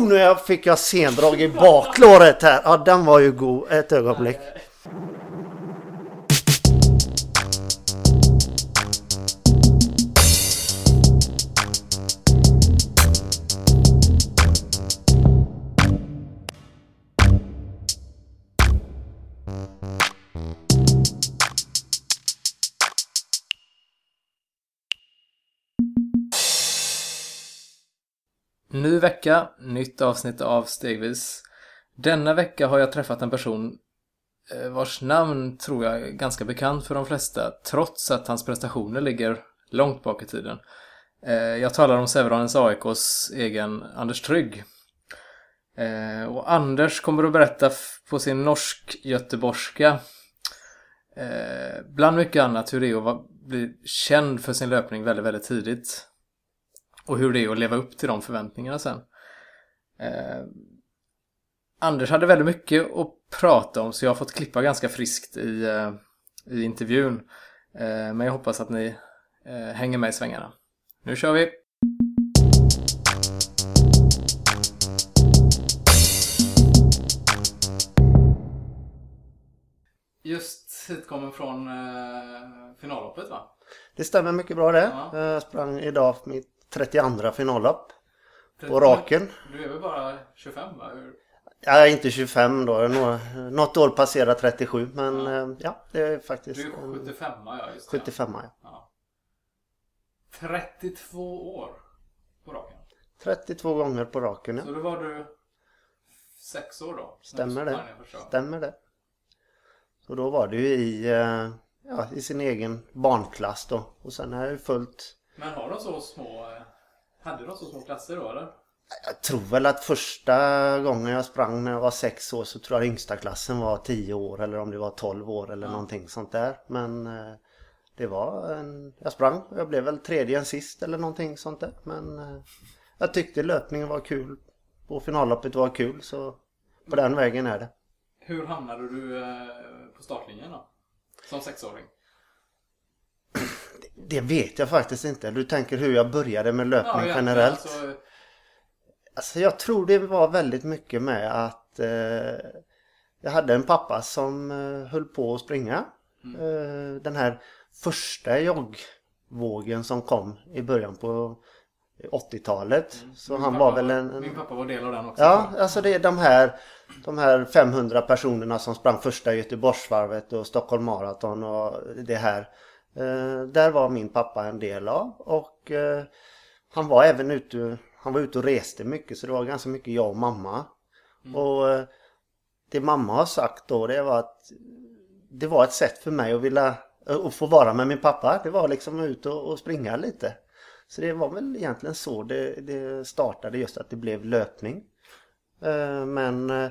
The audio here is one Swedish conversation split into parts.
Oh, nu fick jag sendrag i baklåret här. Ja, den var ju god. Ett ögonblick. Vecka, nytt avsnitt av Stegvis. Denna vecka har jag träffat en person eh, vars namn tror jag är ganska bekant för de flesta, trots att hans prestationer ligger långt bak i tiden. Eh, jag talar om Sävedalens AIKs egen Anders Trygg. Eh, och Anders kommer att berätta på sin norsk-göteborgska bland mycket annat hur det är att bli känd för sin löpning väldigt, väldigt tidigt. Och hur det är att leva upp till de förväntningarna sen. Eh, Anders hade väldigt mycket att prata om så jag har fått klippa ganska friskt i, eh, i intervjun. Eh, men jag hoppas att ni eh, hänger med i svängarna. Nu kör vi! Just hitkommen från eh, finalloppet va? Det stämmer mycket bra det. Ja. Jag sprang idag mitt 32 finallopp. På raken. Du är väl bara 25 va? Hur? Jag är inte 25 då. Något år passerat 37. Men Ja. ja, ja det är faktiskt Du är en 75 ja, just det. 75 ja. Ja. 32 år på raken. 32 gånger på raken ja. Så då var du sex år då? Stämmer det. Stämmer det. Och då var det ju i, eh, ja, i sin egen barnklass då. Och sen har jag ju följt Men har de så små... Hade de så små klasser då eller? Jag tror väl att första gången jag sprang när jag var sex år så tror jag yngsta klassen var 10 år eller om det var 12 år eller Ja. någonting sånt där. Men eh, det var en... Jag sprang. Jag blev väl tredje än sist eller någonting sånt där. Men eh, jag tyckte löpningen var kul. Och finalloppet var kul så på den vägen är det. Hur hamnade du eh, på startlinjen då? Som sexåring? Det vet jag faktiskt inte. Du tänker hur jag började med löpning egentligen, generellt. Alltså, Alltså jag tror det var väldigt mycket med att eh, jag hade en pappa som eh, höll på att springa. Eh, den här första joggvågen som kom i början på 80-talet. Så min han pappa var väl en... en Min pappa var del av den också. Ja, alltså det är de här, de här 500 personerna som sprang första Göteborgsvarvet och Stockholm Marathon och det här. Eh, där var min pappa en del av och eh, han var även ute, han var ute och reste mycket så det var ganska mycket jag och mamma. Och eh, det mamma har sagt då det var att det var ett sätt för mig att vilja att få vara med min pappa. Det var liksom ut och, och springa lite. Så det var väl egentligen så det, det startade just att det blev löpning. Men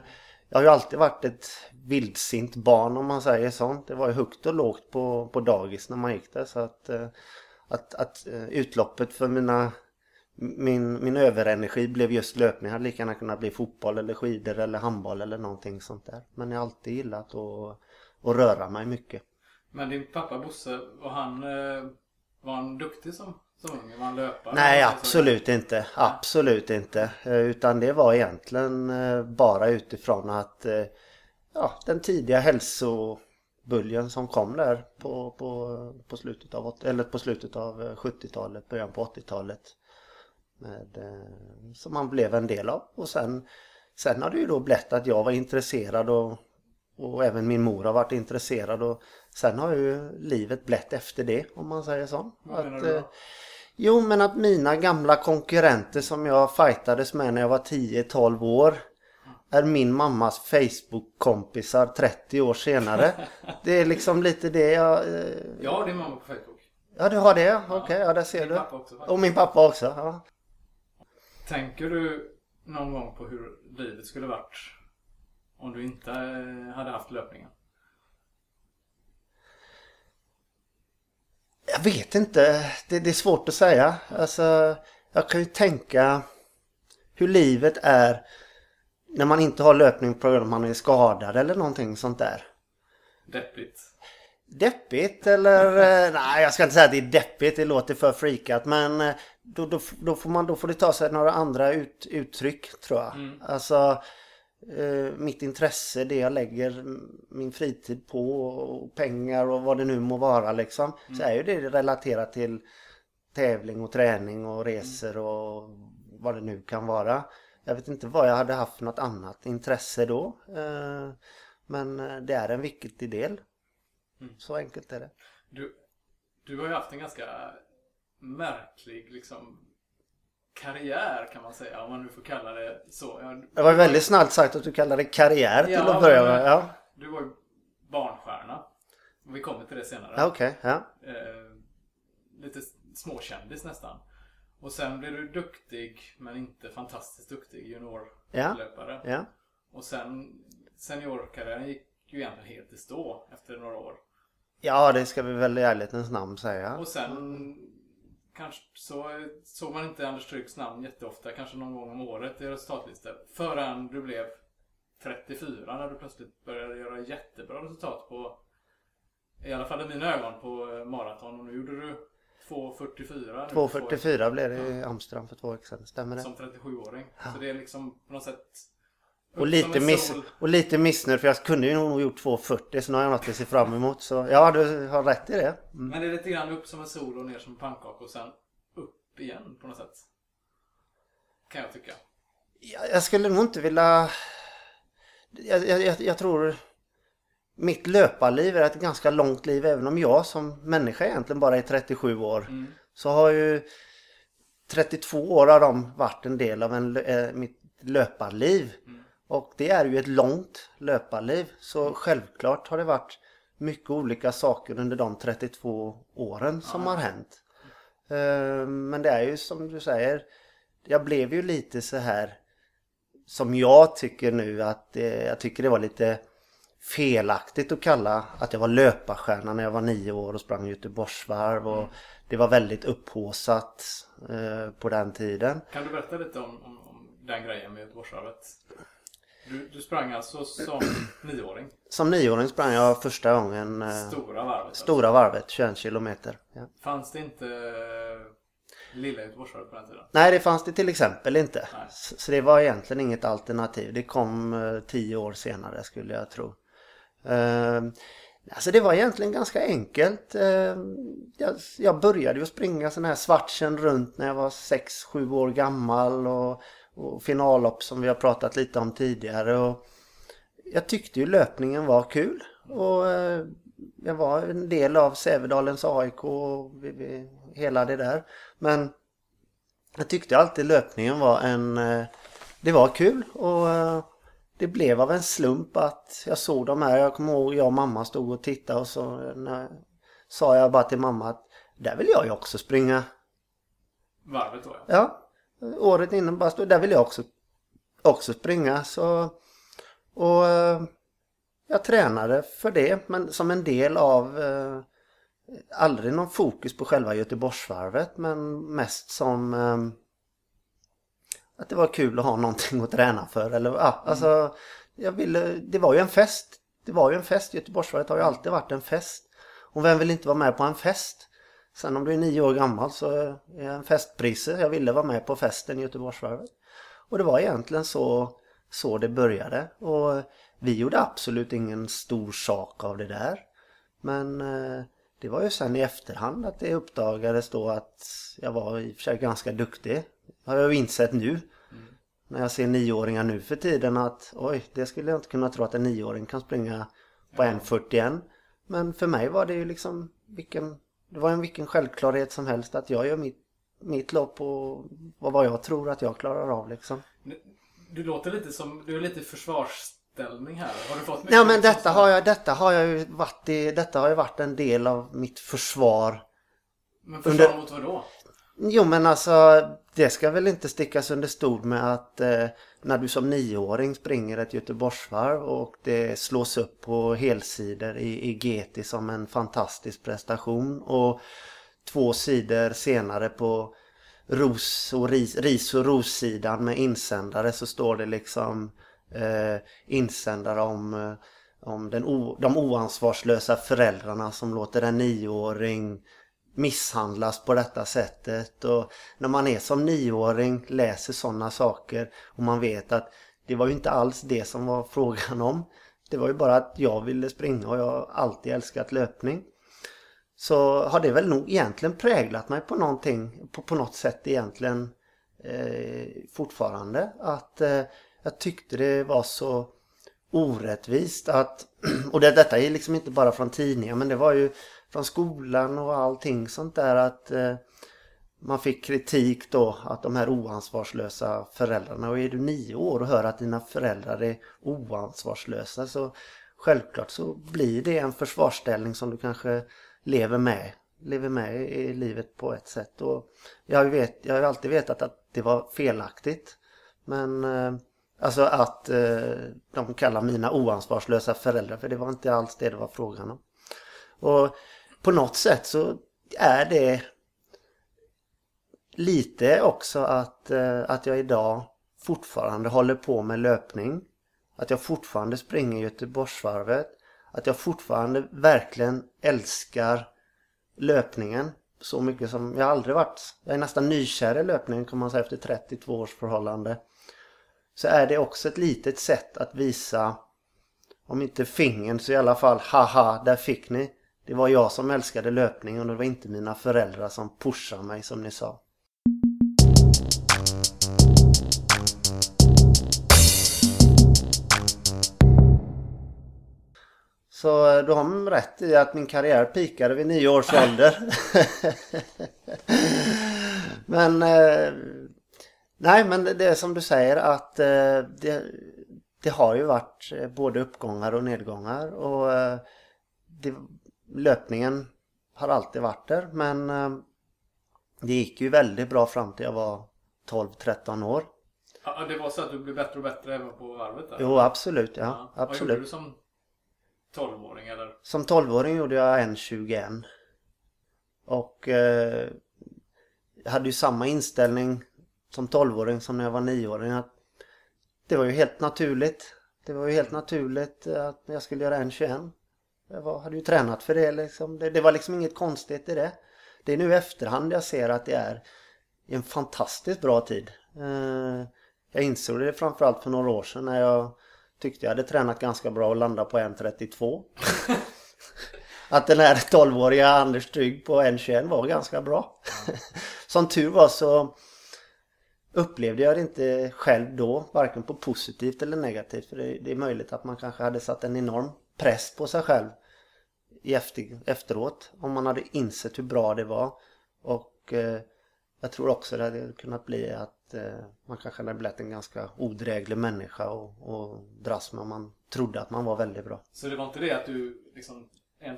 jag har ju alltid varit ett vildsint barn om man säger sånt. Det var ju högt och lågt på, på dagis när man gick där. Så att, eh, att, att eh, utloppet för mina, min, min överenergi blev just löpning. Det hade lika gärna kunnat bli fotboll eller skidor eller handboll eller någonting sånt där. Men jag har alltid gillat att, att röra mig mycket. Men din pappa Bosse, var han, eh, var han duktig som, som ung? Var han löpare? Nej, Alltså, absolut inte. Absolut inte. Eh, Utan det var egentligen eh, bara utifrån att eh, ja, den tidiga hälsobuljen som kom där på, på, på slutet av, eller på slutet av eh, 70-talet, början på 80-talet. Med, eh, som man blev en del av. Och sen, sen har det ju då blivit att jag var intresserad och, och även min mor har varit intresserad. Och sen har ju livet blivit efter det om man säger så. Vad menar Att, du då? Jo, men att mina gamla konkurrenter som jag fightades med när jag var 10-12 år är min mammas Facebook-kompisar 30 år senare. Det är liksom lite det jag... eh, Ja, din mamma på Facebook. Ja, du har det? Okej, ja, där ser Din du. pappa också faktiskt. Och min pappa också. Ja. Tänker du någon gång på hur livet skulle varit om du inte eh, hade haft löpningen? Jag vet inte. Det, det är svårt att säga. Alltså, jag kan ju tänka hur livet är när man inte har löpning på grund av att man är skadad eller någonting sånt där. Deppigt. Deppigt eller... eh, Nej, jag ska inte säga att det är deppigt. Det låter för freakat. Men eh, då, då, då, får man, då får det ta sig några andra ut, uttryck tror jag. Mm. Alltså eh, mitt intresse, det jag lägger min fritid på och pengar och vad det nu må vara liksom. Så är ju det relaterat till tävling och träning och resor och vad det nu kan vara. Jag vet inte vad jag hade haft för något annat intresse då. Eh, men eh, det är en viktig del. Så enkelt är det. Du, du har ju haft en ganska märklig liksom karriär kan man säga, om man nu får kalla det så. Jag, Det var väldigt snällt sagt att du kallar det karriär till Ja, att börja med. Ja, Du var ju barnstjärna. Vi kommer till det senare. ja okej. ja. Eh, lite småkändis nästan. Och sen blev du duktig, men inte fantastiskt duktig juniorlöpare. Ja. Och sen seniorkarriären gick ju egentligen helt i stå efter några år. ja, det ska vi väl i ärlighetens namn säga. Och sen kanske så såg man inte Anders Tryggs namn jätteofta, kanske någon gång om året i resultatlistor. Förrän du blev 34 när du plötsligt började göra jättebra resultat på, i alla fall i mina ögon, på eh, maraton. Och nu gjorde du 2.44. nu på två- 2.44 blev det i Amsterdam för två veckor sedan, stämmer det? Som 37-åring. Så det är liksom på något sätt... Och lite, miss, och lite missnöjd för jag kunde ju nog gjort 2.40 så nu har jag något att se fram emot. Så ja, du har rätt i det. Mm. Men det är lite grann upp som en sol och ner som en pannkaka och sen upp igen på något sätt. Kan jag tycka. Jag, jag skulle nog inte vilja... Jag, jag, jag, tror mitt löparliv är ett ganska långt liv även om jag som människa egentligen bara är 37 år. Mm. Så har ju 32 år av dem varit en del av en, eh, mitt löparliv. Och det är ju ett långt löparliv. Så självklart har det varit mycket olika saker under de 32 åren som har hänt. Eh, Men det är ju som du säger. Jag blev ju lite så här som jag tycker nu att eh, jag tycker det var lite felaktigt att kalla att jag var löparstjärna när jag var nio år och sprang Göteborgsvarv och det var väldigt upphaussat eh, på den tiden. Kan du berätta lite om, om, om den grejen med Göteborgsvarvet? Du, du sprang alltså som nioåring? Som nioåring sprang jag första gången eh, Stora varvet? alltså. stora varvet, 21 kilometer. Ja. Fanns det inte eh, lilla Göteborgsvarvet på den tiden? Nej, det fanns det till exempel inte. Nej. Så det var egentligen inget alternativ. Det kom eh, tio år senare skulle jag tro. Eh, alltså det var egentligen ganska enkelt. Eh, jag, jag började ju springa sån här svartsen runt när jag var 6-7 år gammal och, och finallopp som vi har pratat lite om tidigare. Och jag tyckte ju löpningen var kul. Och eh, jag var en del av Sävedalens AIK och hela det där. Men jag tyckte alltid löpningen var en... eh, Det var kul och eh, det blev av en slump att jag såg de här. Jag kommer ihåg jag och mamma stod och tittade och så sa jag bara till mamma att där vill jag ju också springa. Varvet då ja. Ja, året innan bara stod där vill jag också, också springa. Så, och eh, jag tränade för det men som en del av eh, aldrig någon fokus på själva Göteborgsvarvet men mest som eh, att det var kul att ha någonting att träna för. Eller, ja, alltså, jag ville, det var ju en fest. Det var ju en fest. Göteborgsvarvet har ju alltid varit en fest. Och vem vill inte vara med på en fest? Sen om du är nio år gammal så är en festpriset. Jag ville vara med på festen i Göteborgsvarvet. Och det var egentligen så, så det började. Och vi gjorde absolut ingen stor sak av det där. Men eh, det var ju sen i efterhand att det uppdagades då att jag var i och för sig ganska duktig. Har jag ju insett nu. När jag ser nioåringar nu för tiden att oj, det skulle jag inte kunna tro att en nioåring kan springa på 1.41. Men för mig var det ju liksom vilken, det var en vilken självklarhet som helst att jag gör mitt, mitt lopp och vad jag tror att jag klarar av liksom. Du låter lite som, du är lite försvarsställning här. Har du fått mycket Ja men liksom detta har jag, detta har jag ju varit i, detta har ju varit en del av mitt försvar Men försvar under- mot vad då? Jo men alltså det ska väl inte stickas under stol med att eh, när du som nioåring springer ett Göteborgsvarv och det slås upp på helsidor i, i GT som en fantastisk prestation och två sidor senare på ros och ris, ris och rossidan med insändare så står det liksom eh, insändare om, eh, om den o, de oansvarslösa föräldrarna som låter en nioåring misshandlas på detta sättet och när man är som nioåring läser sådana saker och man vet att det var ju inte alls det som var frågan om. Det var ju bara att jag ville springa och jag har alltid älskat löpning. Så har det väl nog egentligen präglat mig på någonting, på, på något sätt egentligen eh, fortfarande. Att eh, jag tyckte det var så orättvist att, och det, detta är liksom inte bara från tidningar men det var ju från skolan och allting sånt där att eh, man fick kritik då att de här oansvarslösa föräldrarna och är du nio år och hör att dina föräldrar är oansvarslösa så självklart så blir det en försvarsställning som du kanske lever med lever med i livet på ett sätt. Och jag, vet, jag har alltid vetat att det var felaktigt. Men eh, alltså att eh, de kallar mina oansvarslösa föräldrar för det var inte alls det det var frågan om. Och på något sätt så är det lite också att, eh, att jag idag fortfarande håller på med löpning. Att jag fortfarande springer Göteborgsvarvet. Att jag fortfarande verkligen älskar löpningen så mycket som jag aldrig varit. Jag är nästan nykär i löpningen kan man säga efter 32 års förhållande. Så är det också ett litet sätt att visa om inte fingern så i alla fall haha där fick ni. Det var jag som älskade löpning och det var inte mina föräldrar som pushade mig som ni sa. Så eh, du har rätt i att min karriär pikade vid nio års ålder. men eh, nej men det är som du säger att eh, det, det har ju varit både uppgångar och nedgångar och det, löpningen har alltid varit där men det gick ju väldigt bra fram till jag var 12-13 år. Ja, det var så att du blev bättre och bättre även på varvet? Där. Jo, absolut. Ja, ja. absolut. Vad gjorde du som 12-åring eller? Som 12-åring gjorde jag 1.21. Och eh, hade ju samma inställning som 12-åring som när jag var 9-åring. Att det var ju helt naturligt. Det var ju helt naturligt att jag skulle göra 1.21. Jag var, hade ju tränat för det liksom. Det, det var liksom inget konstigt i det. Det är nu i efterhand jag ser att det är en fantastiskt bra tid. Eh, jag insåg det framförallt för några år sedan när jag tyckte jag hade tränat ganska bra och landat på 1.32. att den här 12-åriga Anders Trygg på 1.21 var ganska bra. Som tur var så upplevde jag det inte själv då, varken på positivt eller negativt. För det är möjligt att man kanske hade satt en enorm press på sig själv i efter, efteråt om man hade insett hur bra det var. Och eh, jag tror också det hade kunnat bli att eh, man kanske hade blivit en ganska odräglig människa och, och dras med om man trodde att man var väldigt bra. Så det var inte det att du liksom, en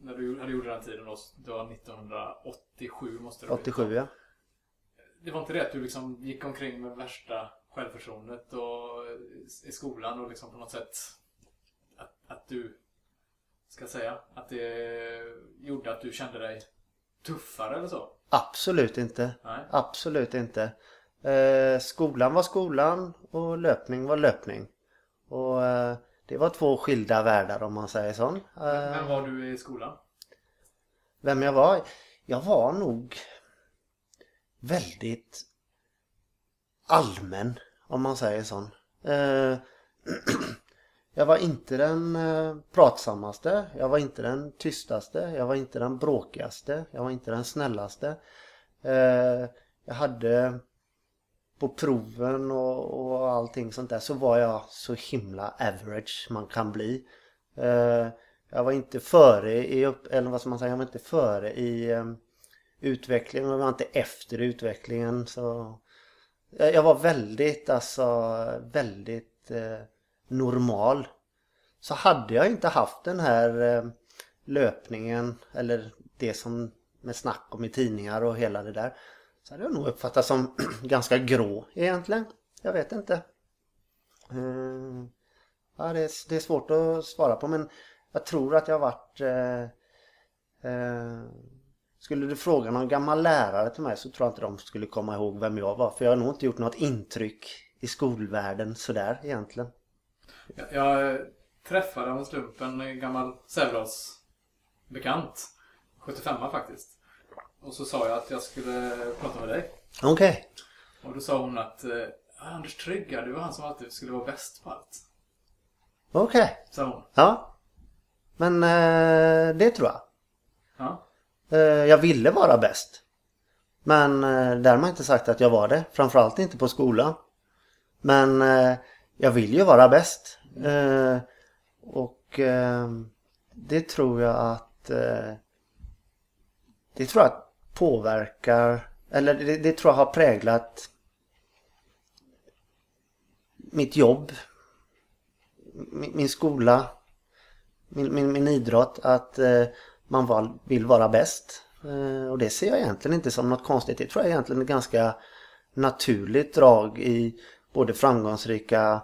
när du hade gjort den här tiden då, det var 1987 måste det 87 ja. Det var inte det att du liksom gick omkring med värsta självförtroendet och, i skolan och liksom på något sätt att, att du ska säga att det gjorde att du kände dig tuffare eller så? Absolut inte. Nej. Absolut inte. Eh, skolan var skolan och löpning var löpning. Och eh, det var två skilda världar om man säger så. Eh, Vem var du i skolan? Vem jag var? Jag var nog väldigt allmän om man säger så. Jag var inte den eh, pratsammaste, jag var inte den tystaste, jag var inte den bråkigaste, jag var inte den snällaste. Eh, jag hade på proven och, och allting sånt där så var jag så himla average man kan bli. Eh, jag var inte före i, upp, eller vad ska man säga, jag var inte före i utvecklingen och jag var inte efter utvecklingen. Så jag var väldigt, alltså väldigt normal så hade jag inte haft den här eh, löpningen eller det som med snack om i tidningar och hela det där så hade jag nog uppfattat som ganska grå egentligen. Jag vet inte. Eh, ja, det, är, det är svårt att svara på men jag tror att jag har varit eh, eh, skulle du fråga någon gammal lärare till mig så tror jag inte de skulle komma ihåg vem jag var. För jag har nog inte gjort något intryck i skolvärlden sådär egentligen. Jag, jag träffade av en slump en gammal Sävedalsbekant. 75 faktiskt. Och så sa jag att jag skulle prata med dig. Okej. Och då sa hon att eh, Anders Trygga, du var han som alltid skulle vara bäst på allt. Okej. Sa hon. Ja. Men eh, det tror jag. Ja. Eh, jag ville vara bäst. Men eh, därmed inte sagt att jag var det. Framförallt inte på skolan. Men eh, jag vill ju vara bäst. Eh, och eh, det tror jag att eh, det tror jag påverkar eller det, det tror jag har präglat mitt jobb, min, min skola, min, min, min idrott att eh, man val, vill vara bäst. Eh, och det ser jag egentligen inte som något konstigt. Det tror jag egentligen är ett ganska naturligt drag i både framgångsrika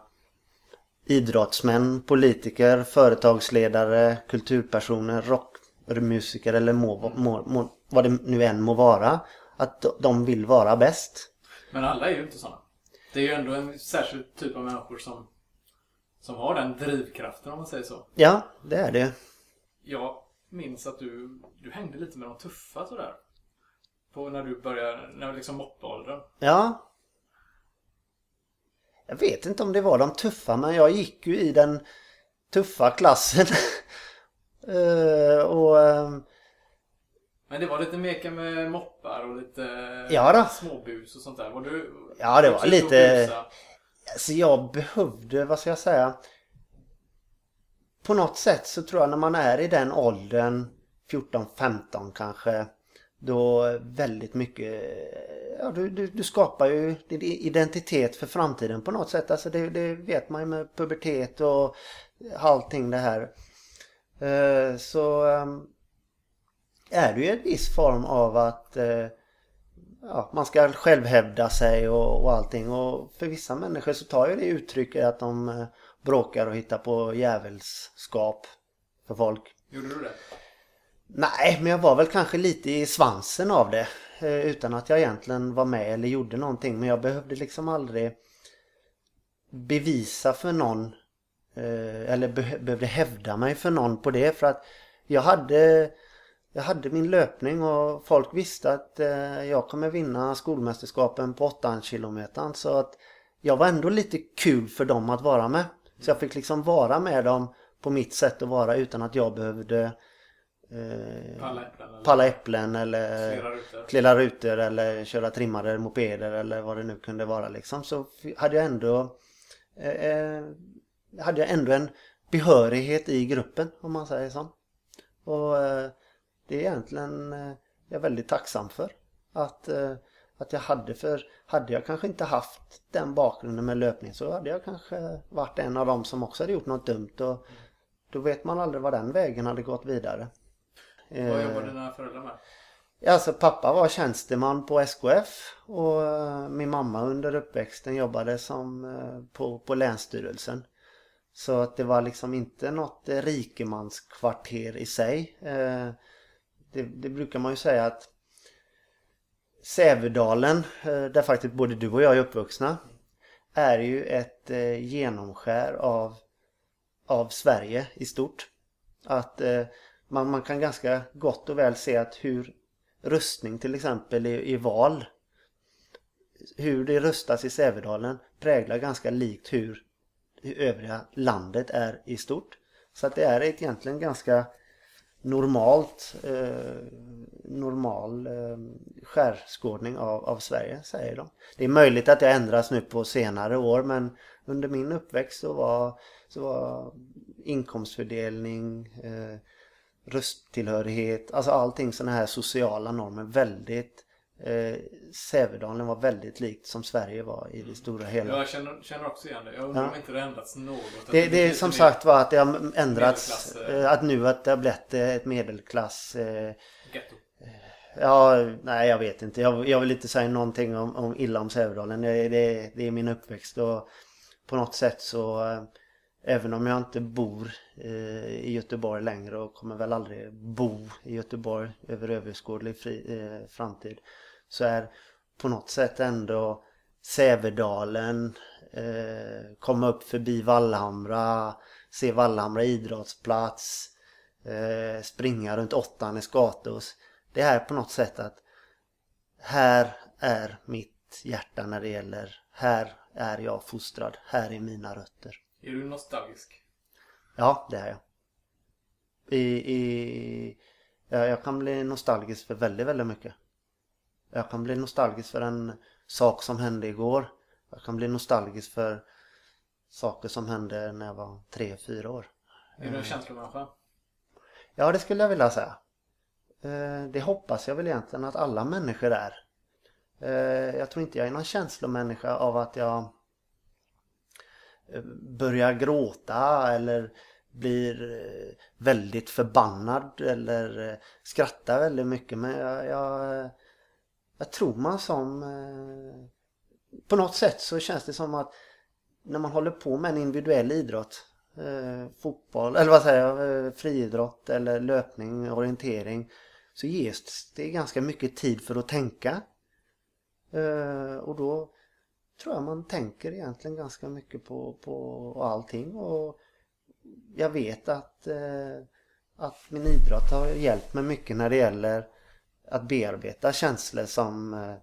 idrottsmän, politiker, företagsledare, kulturpersoner, rockmusiker eller må, må, må, vad det nu än må vara. Att de vill vara bäst. Men alla är ju inte sådana. Det är ju ändå en särskild typ av människor som, som har den drivkraften om man säger så. Ja, det är det. Jag minns att du, du hängde lite med de tuffa sådär. På när du började, när liksom moppeåldern. Ja. Jag vet inte om det var de tuffa men jag gick ju i den tuffa klassen. Eh, och ehm, Men det var lite meka med moppar och lite Ja småbus och sånt där. Var du Ja, det var lite-? Alltså jag behövde, vad ska jag säga? På något sätt så tror jag när man är i den åldern 14-15 kanske då väldigt mycket ja, du, du, du skapar ju din identitet för framtiden på något sätt. Alltså det, det vet man ju med pubertet och allting det här. Eh, Så ehm, är det ju en viss form av att eh, ja, man ska självhävda sig och, och allting. Och för vissa människor så tar ju det uttryck i att de eh, bråkar och hittar på djävulskap för folk. Gjorde du det? Nej, men jag var väl kanske lite i svansen av det. Eh, utan att jag egentligen var med eller gjorde någonting. Men jag behövde liksom aldrig bevisa för någon. Eh, eller be- behövde hävda mig för någon på det. För att jag hade, jag hade min löpning och folk visste att eh, jag kommer vinna skolmästerskapen på 8 kilometern. Så att jag var ändå lite kul för dem att vara med. Så jag fick liksom vara med dem på mitt sätt att vara utan att jag behövde eh, Palla äpplen? Eller palla äpplen eller flera rutor? klilla rutor eller köra trimmade mopeder eller vad det nu kunde vara liksom. Så hade jag ändå eh, eh, hade jag ändå en behörighet i gruppen om man säger så. Och eh, det är egentligen eh, jag är väldigt tacksam för. Att, eh, att jag hade för hade jag kanske inte haft den bakgrunden med löpning så hade jag kanske varit en av dem som också hade gjort något dumt och då vet man aldrig vad den vägen hade gått vidare. Vad Eh, jobbar dina föräldrar med? Alltså pappa var tjänsteman på SKF och eh, min mamma under uppväxten jobbade som eh, på, på Länsstyrelsen. Så att det var liksom inte något rikemanskvarter i sig. Det, det brukar man ju säga att Sävedalen, där faktiskt både du och jag är uppvuxna, är ju ett genomskär av, av Sverige i stort. Att man, man kan ganska gott och väl se att hur röstning till exempel i, i val hur det röstas i Sävedalen präglar ganska likt hur, övriga landet är i stort. Så att det är ett egentligen ganska normalt eh, normal eh, skärskådning av, av Sverige säger de. Det är möjligt att det ändras nu på senare år men under min uppväxt så var, så var inkomstfördelning eh, rösttillhörighet, alltså allting sådana här sociala normer väldigt eh, Sävedalen var väldigt likt som Sverige var i det stora hela. Jag känner, känner också igen det. Jag undrar Ja. om inte det ändrats något. Det, det blir är som sagt var att det har ändrats, eh. eh, att nu att det har blivit eh, ett medelklass eh, Getto. Ja, nej jag vet inte. Jag, jag vill inte säga någonting om, om illa om Sävedalen. Det, det, det är min uppväxt och på något sätt så eh, Även om jag inte bor eh, i Göteborg längre och kommer väl aldrig bo i Göteborg över överskådlig fri, eh, framtid Så är på något sätt ändå Sävedalen eh, Komma upp förbi Vallhamra Se Vallhamra idrottsplats eh, Springa runt åttan i Skatås Det är på något sätt att här är mitt hjärta när det gäller, här är jag fostrad, här är mina rötter. Är du nostalgisk? Ja, det är jag. I, i, ja, jag kan bli nostalgisk för väldigt, väldigt mycket. Jag kan bli nostalgisk för en sak som hände igår. Jag kan bli nostalgisk för saker som hände när jag var tre, fyra år. Är du en känslomänniska? Ja, det skulle jag vilja säga. Eh, Det hoppas jag väl egentligen att alla människor är. Eh, Jag tror inte jag är någon känslomänniska av att jag börjar gråta eller blir eh, väldigt förbannad eller eh, skrattar väldigt mycket. Men jag, jag, jag tror man som... Eh, på något sätt så känns det som att när man håller på med en individuell idrott fotboll, eller vad säger jag, friidrott eller löpning, orientering så ges det ganska mycket tid för att tänka. Och då tror jag man tänker egentligen ganska mycket på, på allting och jag vet att, eh, att min idrott har hjälpt mig mycket när det gäller att bearbeta känslor som, eh,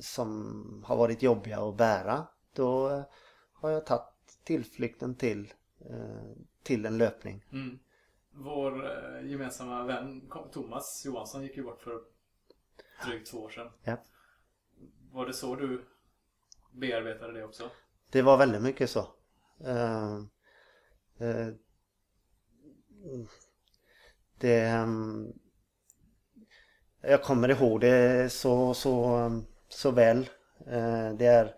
som har varit jobbiga att bära. Då eh, har jag tagit tillflykten till, eh, till en löpning. Mm. Vår eh, gemensamma vän Thomas Johansson gick ju bort för drygt två år sedan. Ja. Var det så du bearbetade det också? Det var väldigt mycket så. Uh, uh, det, Um, jag kommer ihåg det så, så, så väl. Uh, det är,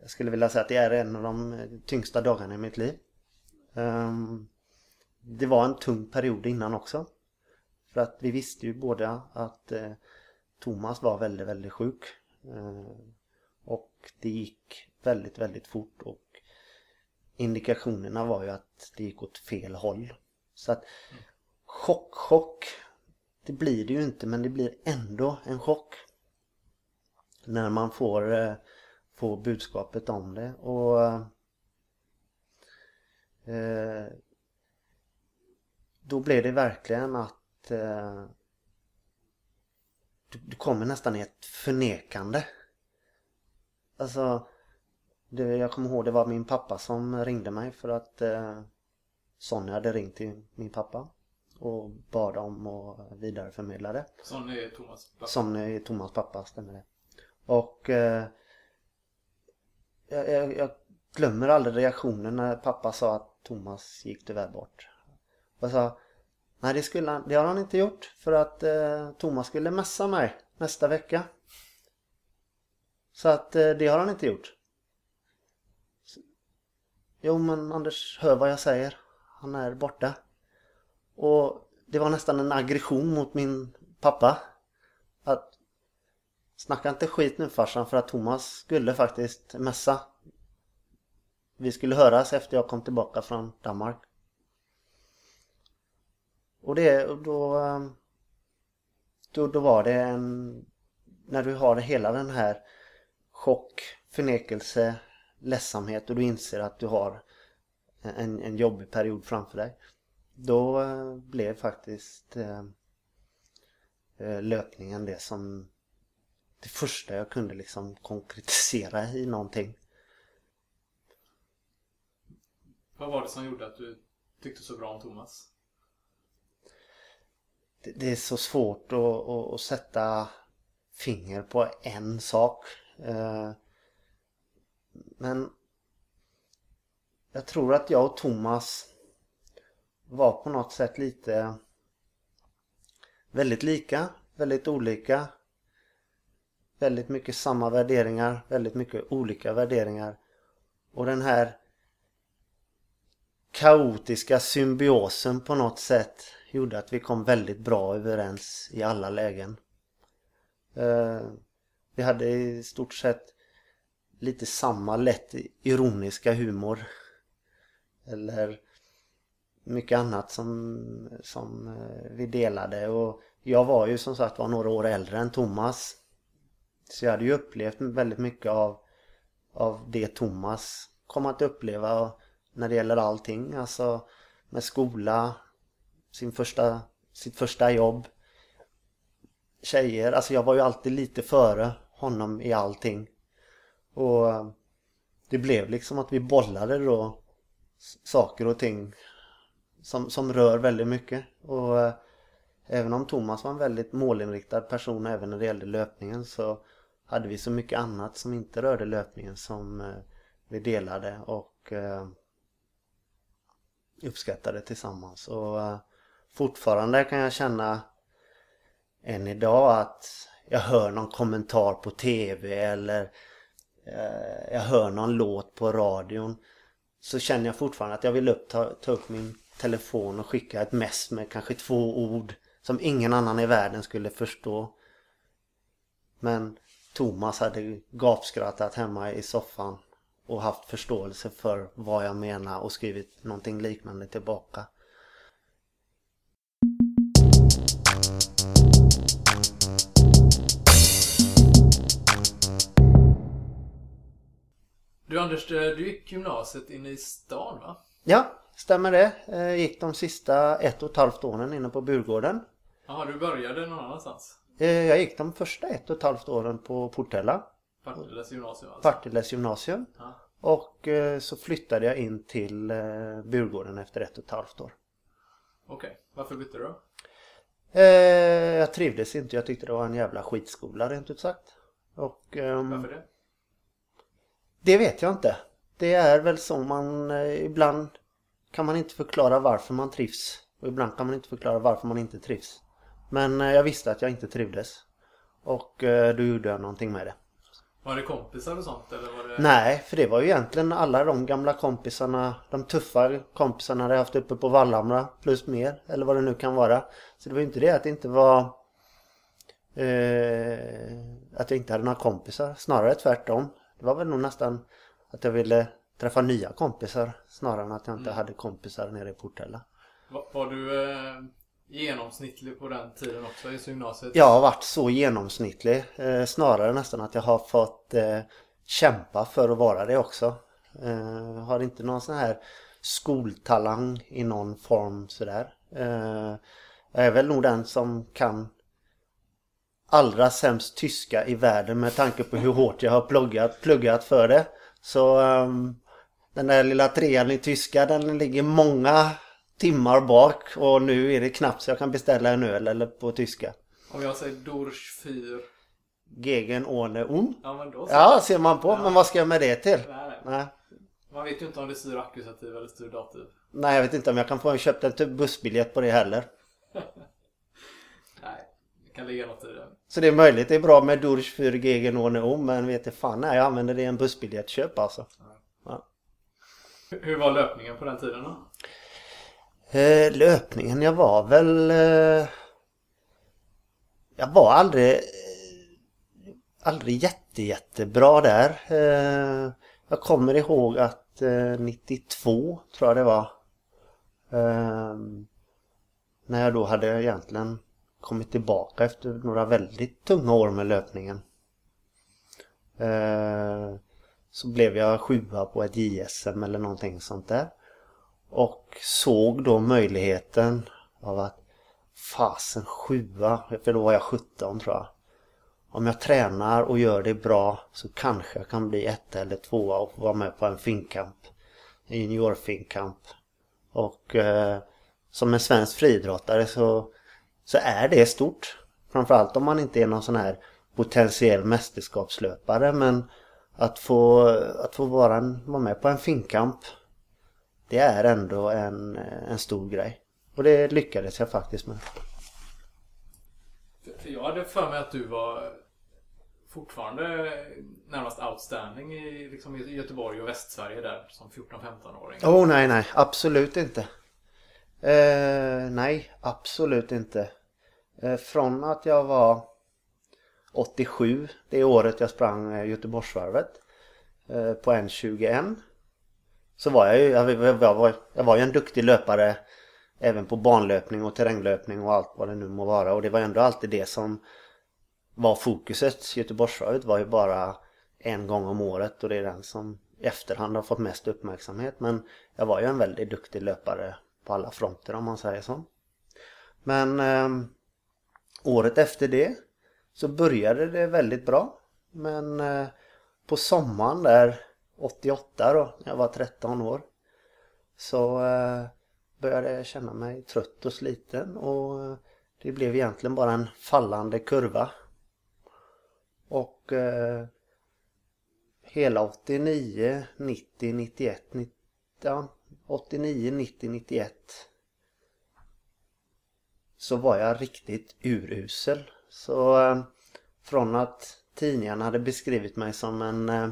jag skulle vilja säga att det är en av de tyngsta dagarna i mitt liv. Ehm, det var en tung period innan också. För att vi visste ju båda att Thomas var väldigt, väldigt sjuk. Och det gick väldigt, väldigt fort och indikationerna var ju att det gick åt fel håll. Så att chock, chock, det blir det ju inte men det blir ändå en chock. När man får, eh, får budskapet om det och eh, då blev det verkligen att eh, du, du kommer nästan i ett förnekande. Alltså, det, jag kommer ihåg det var min pappa som ringde mig för att eh, Sonja hade ringt till min pappa och bad om att vidareförmedla det. Sån är Thomas pappa. Som är Thomas pappa, stämmer det. Och eh, jag, jag, jag glömmer aldrig reaktionen när pappa sa att Thomas gick tyvärr bort. Och jag sa, nej det, skulle han, det har han inte gjort för att eh, Thomas skulle mässa mig nästa vecka. Så att eh, det har han inte gjort. Jo men Anders, hör vad jag säger. Han är borta. Och det var nästan en aggression mot min pappa. Att snacka inte skit nu farsan för att Thomas skulle faktiskt mässa. Vi skulle höras efter jag kom tillbaka från Danmark. Och det, och då, eh, då, då var det en, när du har hela den här chock, förnekelse, ledsamhet och du inser att du har en, en jobbig period framför dig. Då eh, blev faktiskt eh, eh, löpningen det som det första jag kunde liksom konkretisera i någonting. Vad var det som gjorde att du tyckte så bra om Thomas? Det, det är så svårt att, att, att sätta finger på en sak. Eh, men jag tror att jag och Thomas var på något sätt lite väldigt lika, väldigt olika. Väldigt mycket samma värderingar, väldigt mycket olika värderingar. Och den här kaotiska symbiosen på något sätt gjorde att vi kom väldigt bra överens i alla lägen. Eh, vi hade i stort sett lite samma lätt ironiska humor. Eller mycket annat som, som eh, vi delade och jag var ju som sagt var några år äldre än Thomas. Så jag hade ju upplevt väldigt mycket av, av det Thomas kom att uppleva när det gäller allting. Alltså med skola, sin första, sitt första jobb. tjejer. Alltså jag var ju alltid lite före honom i allting. Och eh, det blev liksom att vi bollade då saker och ting som, som rör väldigt mycket. Och eh, även om Thomas var en väldigt målinriktad person även när det gällde löpningen så hade vi så mycket annat som inte rörde löpningen som eh, vi delade och eh, uppskattade tillsammans. Och eh, fortfarande kan jag känna än idag att jag hör någon kommentar på TV eller eh, jag hör någon låt på radion så känner jag fortfarande att jag vill upp, ta, ta upp min telefon och skicka ett mess med kanske två ord som ingen annan i världen skulle förstå. Men Thomas hade gapskrattat hemma i soffan och haft förståelse för vad jag menar och skrivit någonting liknande tillbaka. Du Anders, du gick gymnasiet inne i stan va? Ja, stämmer det. Jag gick de sista ett och ett halvt åren inne på Burgården. Jaha, du började någon annanstans? Eh, jag gick de första ett och ett halvt åren på Portella. Partilles gymnasium alltså? Partilles gymnasium. Ja. Och eh, så flyttade jag in till eh, Burgården efter ett och ett halvt år. Okej, okay. varför bytte du då? Jag trivdes inte. Jag tyckte det var en jävla skitskola rent ut sagt. Och, um, varför det? Det vet jag inte. Det är väl så man ibland kan man inte förklara varför man trivs. Och ibland kan man inte förklara varför man inte trivs. Men jag visste att jag inte trivdes. Och då gjorde jag någonting med det. Var det kompisar och sånt eller var det... Nej, för det var ju egentligen alla de gamla kompisarna, de tuffa kompisarna jag haft uppe på Vallhamra plus mer, eller vad det nu kan vara. Så det var ju inte det att det inte var eh, att jag inte hade några kompisar, snarare tvärtom. Det var väl nog nästan att jag ville träffa nya kompisar snarare än att jag inte mm. hade kompisar nere i Portella. Var, var du eh, genomsnittlig på den tiden också i gymnasiet? Jag har varit så genomsnittlig. Eh, snarare nästan att jag har fått eh, kämpa för att vara det också. Eh, har inte någon sån här skoltalang i någon form sådär. Eh, jag är väl nog den som kan allra sämst tyska i världen med tanke på hur hårt jag har pluggat, pluggat för det. Så um, den där lilla trean i tyska den ligger många timmar bak och nu är det knappt så jag kan beställa en öl eller på tyska. Om jag säger Durch für Gegen ohne um. Ja, men då ja ser man på. Ja. Men vad ska jag med det till? Nej, nej. Man vet ju inte om det styr akkusativ eller styr dativ. Nej, jag vet inte om jag kan få en köpt en typ bussbiljett på det heller. kan ligga något i det. Så det är möjligt. Det är bra med Durch für Gegen ohne um. Men vet inte fan när jag använder det i en bussbiljettköp alltså. Ja. Ja. Hur var löpningen på den tiden då? Eh, löpningen, jag var väl... Eh, jag var aldrig... Eh, aldrig jätte, jättebra där. Eh, jag kommer ihåg att 92 eh, tror jag det var. Eh, när jag då hade egentligen kommit tillbaka efter några väldigt tunga år med löpningen. Eh, så blev jag sjua på ett JSM eller någonting sånt där. Och såg då möjligheten av att fasen sjua, för då var jag 17 tror jag. Om jag tränar och gör det bra så kanske jag kan bli ett eller tvåa och vara med på en finkamp. En juniorfinkamp. Och eh, som en svensk friidrottare så, så är det stort. Framförallt om man inte är någon sån här potentiell mästerskapslöpare men att få, att få vara, en, vara med på en finkamp det är ändå en, en stor grej. Och det lyckades jag faktiskt med. Jag hade för mig att du var fortfarande närmast outstanding i liksom Göteborg och Västsverige där som 14-15-åring. Åh oh, nej, nej. Absolut inte. Eh, nej, absolut inte. Eh, från att jag var 87, det året jag sprang eh, Göteborgsvarvet eh, på 1.21 så var jag ju, jag, jag, var, jag var ju en duktig löpare även på banlöpning och terränglöpning och allt vad det nu må vara och det var ändå alltid det som var fokuset. Göteborgsvarvet var ju bara en gång om året och det är den som i efterhand har fått mest uppmärksamhet men jag var ju en väldigt duktig löpare på alla fronter om man säger så. Men eh, året efter det så började det väldigt bra. Men eh, på sommaren där 88 då, när jag var 13 år så eh, började jag känna mig trött och sliten och eh, det blev egentligen bara en fallande kurva. Och eh, hela 89, 90, 91, 90, ja, 89, 90, 91 så var jag riktigt urusel. Så eh, från att tidningarna hade beskrivit mig som en eh,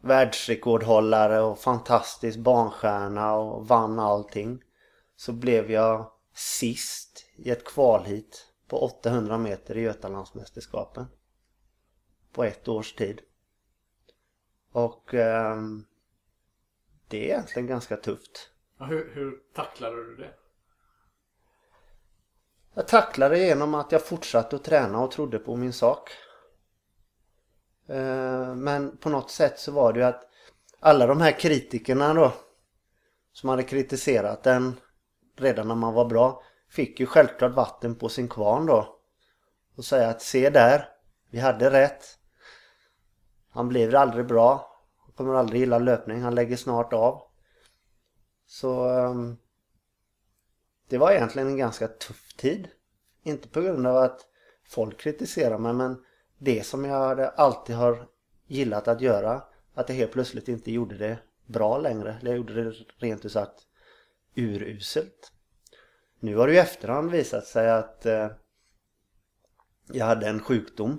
världsrekordhållare och fantastisk barnstjärna och vann allting så blev jag sist i ett kvalhit på 800 meter i Götalandsmästerskapen på ett års tid. Och eh, det är egentligen ganska tufft. Ja, hur, hur tacklade du det? Jag tacklade det genom att jag fortsatte att träna och trodde på min sak. Eh, men på något sätt så var det ju att alla de här kritikerna då som hade kritiserat den redan när man var bra fick ju självklart vatten på sin kvarn då och säga att se där, vi hade rätt. Han blir aldrig bra. Han kommer aldrig gilla löpning. Han lägger snart av. Så ehm, det var egentligen en ganska tuff tid. Inte på grund av att folk kritiserar mig men det som jag alltid har gillat att göra att jag helt plötsligt inte gjorde det bra längre. Jag gjorde det rent ut sagt uruselt. Nu har det ju i efterhand visat sig att eh, jag hade en sjukdom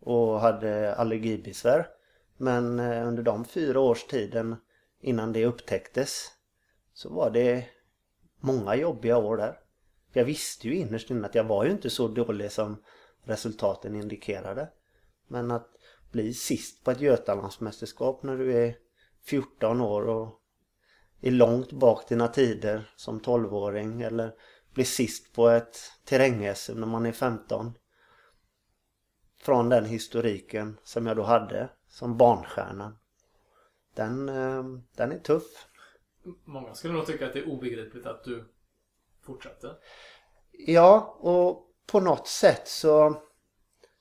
och hade allergibesvär. Men eh, under de fyra års tiden innan det upptäcktes så var det många jobbiga år där. Jag visste ju innerst inne att jag var ju inte så dålig som resultaten indikerade. Men att bli sist på ett Götalandsmästerskap när du är 14 år och är långt bak dina tider som 12-åring eller bli sist på ett terräng när man är 15. Från den historiken som jag då hade som barnstjärna. Den, eh, den är tuff. Många skulle nog tycka att det är obegripligt att du fortsatte. Ja, och på något sätt så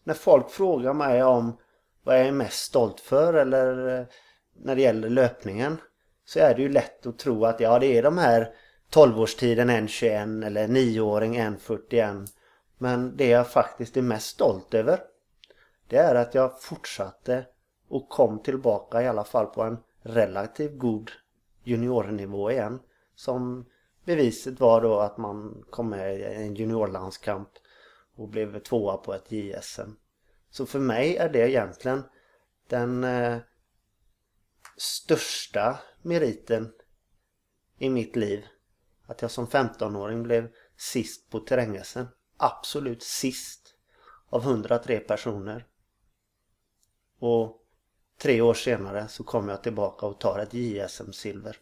när folk frågar mig om vad jag är mest stolt för eller eh, när det gäller löpningen så är det ju lätt att tro att ja det är de här 12-årstiden 1.21 eller 9-åring 1.41 men det jag faktiskt är mest stolt över det är att jag fortsatte och kom tillbaka i alla fall på en relativt god juniornivå igen som beviset var då att man kom med i en juniorlandskamp och blev tvåa på ett JSM. Så för mig är det egentligen den eh, största meriten i mitt liv. Att jag som 15-åring blev sist på terräng Absolut sist av 103 personer. Och tre år senare så kommer jag tillbaka och tar ett JSM-silver.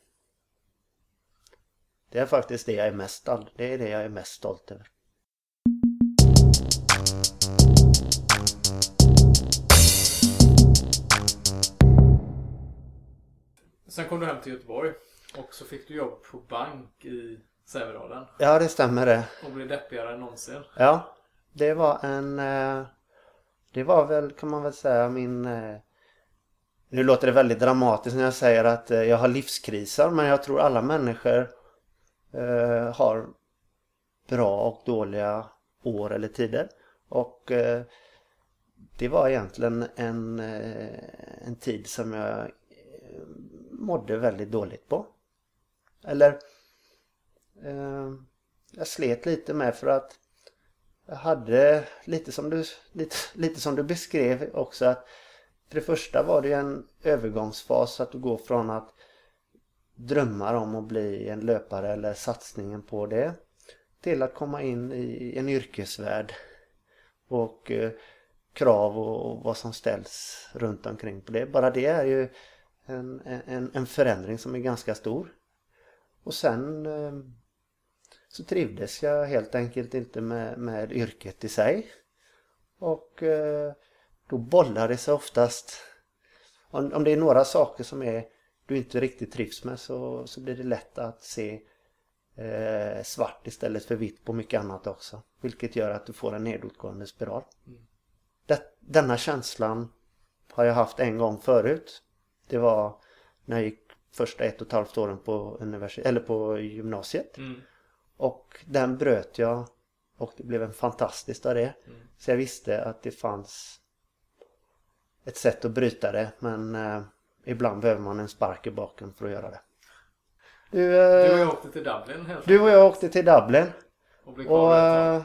Det är faktiskt det jag är mest, det är det jag är mest stolt över. Sen kom du hem till Göteborg och så fick du jobb på bank i Sävedalen. Ja, det stämmer det. Och blev deppigare än någonsin. Ja, det var en... Eh, det var väl, kan man väl säga, min... Nu låter det väldigt dramatiskt när jag säger att eh, jag har livskriser, men jag tror alla människor eh, har bra och dåliga år eller tider. Och eh, det var egentligen en, en tid som jag mådde väldigt dåligt på. Eller eh, jag slet lite med för att jag hade lite som du, lite, lite som du beskrev också att för det första var det en övergångsfas att du går från att drömmar om att bli en löpare eller satsningen på det till att komma in i en yrkesvärld och eh, krav och vad som ställs runt omkring på det. Bara det är ju en, en, en förändring som är ganska stor. Och sen eh, så trivdes jag helt enkelt inte med, med yrket i sig. Och eh, då bollar det sig oftast om, om det är några saker som är du inte riktigt trivs med så, så blir det lätt att se eh, svart istället för vitt på mycket annat också. Vilket gör att du får en nedåtgående spiral. Det, denna känslan har jag haft en gång förut. Det var när jag gick första ett och ett halvt åren på, universitet, eller på gymnasiet. Mm. Och den bröt jag och det blev en fantastiskt av det. Mm. Så jag visste att det fanns ett sätt att bryta det men eh, ibland behöver man en spark i baken för att göra det. Du, eh, Du och jag åkte till Dublin helt du och jag åkte till Dublin och och eh,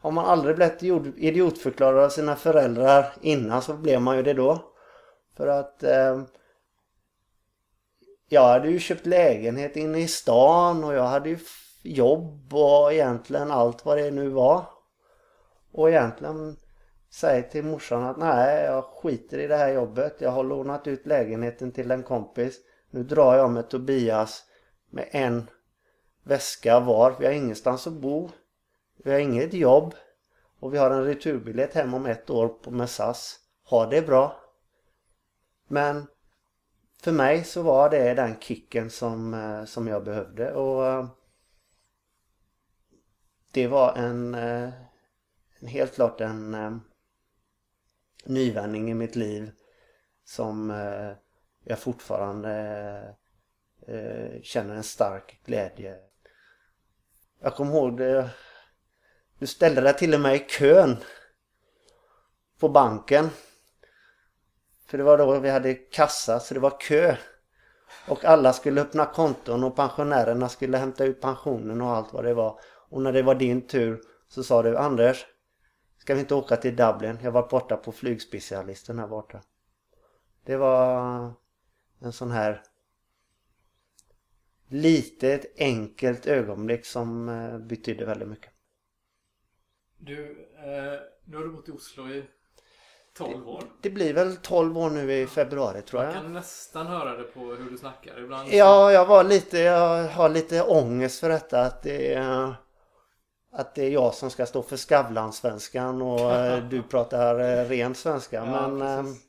har man aldrig blivit idiot- idiotförklarad av sina föräldrar innan så blev man ju det då. För att eh, jag hade ju köpt lägenhet inne i stan och jag hade ju jobb och egentligen allt vad det nu var. Och egentligen säger till morsan att nej jag skiter i det här jobbet. Jag har lånat ut lägenheten till en kompis. Nu drar jag med Tobias med en väska var. Vi har ingenstans att bo. Vi har inget jobb. Och vi har en returbiljett hem om ett år på med SAS. Ha det bra. Men för mig så var det den kicken som, eh, som jag behövde och eh, det var en, eh, en helt klart en nyvändning i mitt liv som eh, jag fortfarande eh, känner en stark glädje. Jag kommer ihåg det. Du ställde dig till och med i kön på banken. För det var då vi hade kassa så det var kö. Och alla skulle öppna konton och pensionärerna skulle hämta ut pensionen och allt vad det var. Och när det var din tur så sa du Anders, ska vi inte åka till Dublin? Jag var borta på flygspecialisten här borta. Det var en sån här litet enkelt ögonblick som eh, betydde väldigt mycket. Du, eh, nu har du bott i Oslo i 12 år. Det blir väl 12 år nu i februari tror Man jag. kan nästan höra det på hur du snackar. Ibland Ja, jag var lite, jag har lite ångest för detta att det är att det är jag som ska stå för Skavlan-svenskan och eh, du pratar eh, ren svenska. Ja, Men eh, precis.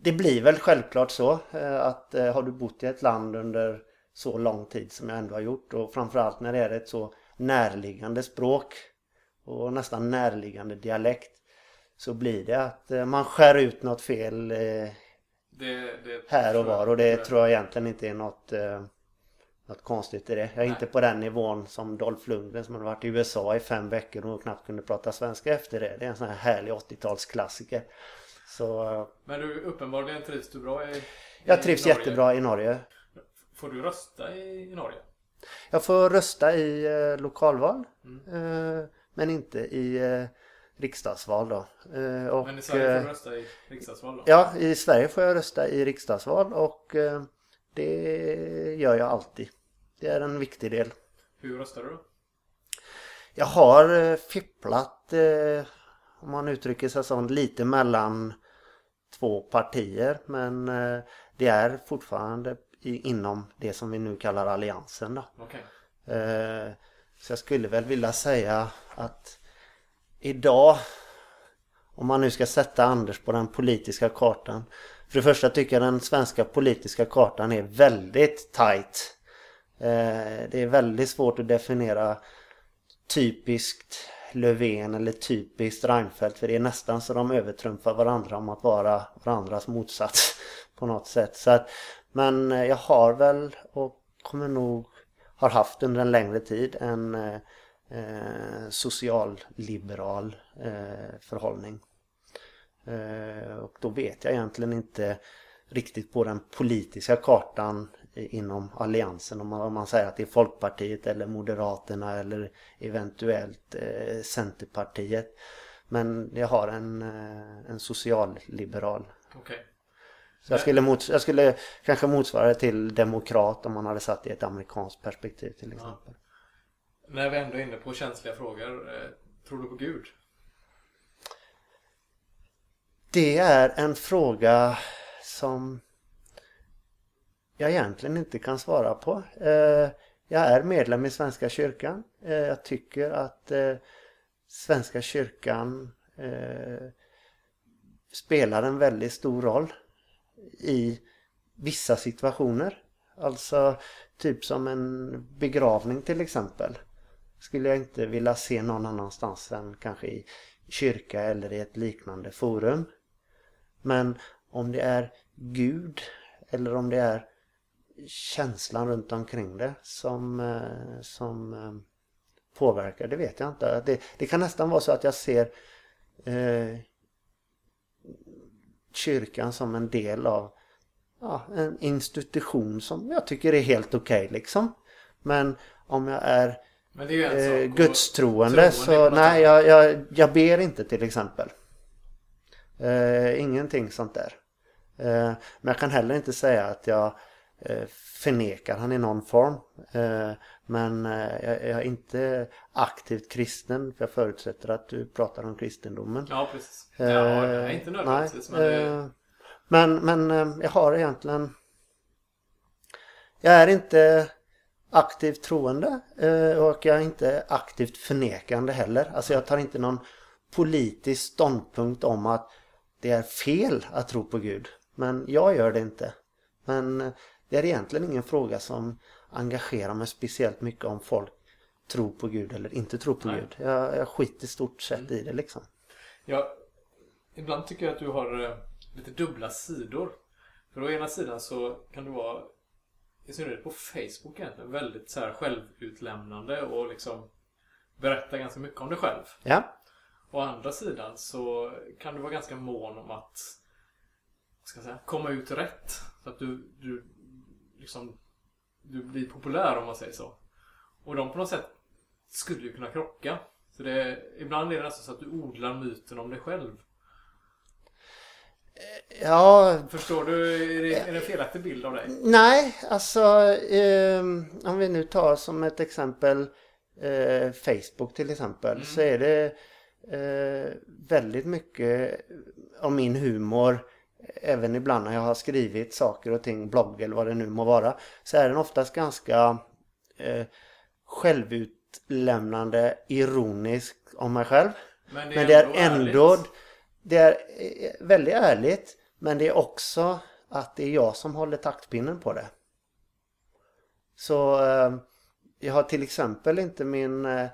det blir väl självklart så att har du bott i ett land under så lång tid som jag ändå har gjort och framförallt när det är ett så närliggande språk och nästan närliggande dialekt så blir det att man skär ut något fel det, det här och var och det tror jag egentligen inte är något, något konstigt i det. Jag är inte på den nivån som Dolph Lundgren som hade varit i USA i fem veckor och knappt kunde prata svenska efter det. Det är en sån här härlig 80-talsklassiker. Så eh, Men du, uppenbarligen trivs du bra i, i jag trivs Norge. jättebra i Norge. Får du rösta i, i Norge? Jag får rösta i eh, lokalval Mm. eh, men inte i eh, riksdagsval då. Eh, och, Men i Sverige får eh, du rösta i riksdagsval då? Ja, i Sverige får jag rösta i riksdagsval och eh, det gör jag alltid. Det är en viktig del. Hur röstar du då? Jag har eh, fipplat, eh, om man uttrycker sig så, lite mellan två partier men eh, det är fortfarande inom det som vi nu kallar alliansen då. Eh, så jag skulle väl vilja säga att idag, om man nu ska sätta Anders på den politiska kartan. För det första tycker jag den svenska politiska kartan är väldigt tight. Eh, det är väldigt svårt att definiera typiskt Löfven eller typiskt Reinfeldt för det är nästan så de övertrumfar varandra om att vara varandras motsats på något sätt. Så att, men eh, jag har väl och kommer nog har haft under en längre tid en eh, eh, socialliberal eh, förhållning. Eh, och då vet jag egentligen inte riktigt på den politiska kartan inom alliansen om man, om man säger att det är Folkpartiet eller Moderaterna eller eventuellt eh, Centerpartiet. Men jag har en, eh, en socialliberal. Okej. Så jag skulle, mots- jag skulle kanske motsvara det till demokrat om man hade satt det i ett amerikanskt perspektiv till exempel. När vi ändå är inne på känsliga frågor. Eh, tror du på Gud? Det är en fråga som jag egentligen inte kan svara på. Eh, jag är medlem i Svenska kyrkan. Eh, jag tycker att eh, Svenska kyrkan spelar en väldigt stor roll i vissa situationer. Alltså typ som en begravning till exempel. Skulle jag inte vilja se någon annanstans än kanske i kyrka eller i ett liknande forum. Men om det är Gud eller om det är känslan runt omkring det som, eh, som eh, påverkar, det vet jag inte. Det, det kan nästan vara så att jag ser eh, kyrkan som en del av ja, en institution som jag tycker är helt okej okay, liksom. Men om jag är, är eh, gudstroende så nej, jag, jag, jag ber inte till exempel. Eh, ingenting sånt där. Eh, men jag kan heller inte säga att jag eh, förnekar han i någon form. Eh, men eh, jag, jag är inte aktivt kristen för jag förutsätter att du pratar om kristendomen. Ja, precis. Ja, jag inte nödvändigtvis. Men, det... men, men jag har egentligen jag är inte aktivt troende och jag är inte aktivt förnekande heller. Alltså jag tar inte någon politisk ståndpunkt om att det är fel att tro på Gud. Men jag gör det inte. Men det är egentligen ingen fråga som engagerar mig speciellt mycket om folk tror på Gud eller inte tror på Nej. Gud. Jag, jag skiter i stort sett mm. i det liksom. Ja, ibland tycker jag att du har eh, lite dubbla sidor. För å ena sidan så kan du vara, i synnerhet på Facebook egentligen, väldigt så här självutlämnande och liksom berätta ganska mycket om dig själv. Ja. Å andra sidan så kan du vara ganska mån om att ska säga, komma ut rätt. Så att du, du liksom du blir populär om man säger så. Och de på något sätt skulle ju kunna krocka. Så det, ibland är det nästan så att du odlar myten om dig själv. Ja... Förstår du? Är det, är det en felaktig bild av dig? Nej, alltså eh, om vi nu tar som ett exempel eh, Facebook till exempel mm. så är det eh, väldigt mycket av min humor även ibland när jag har skrivit saker och ting, blogg eller vad det nu må vara, så är den oftast ganska eh, självutlämnande, ironisk om mig själv. Men det är, men det är ändå, det är eh, väldigt ärligt, men det är också att det är jag som håller taktpinnen på det. Så eh, jag har till exempel inte min eh,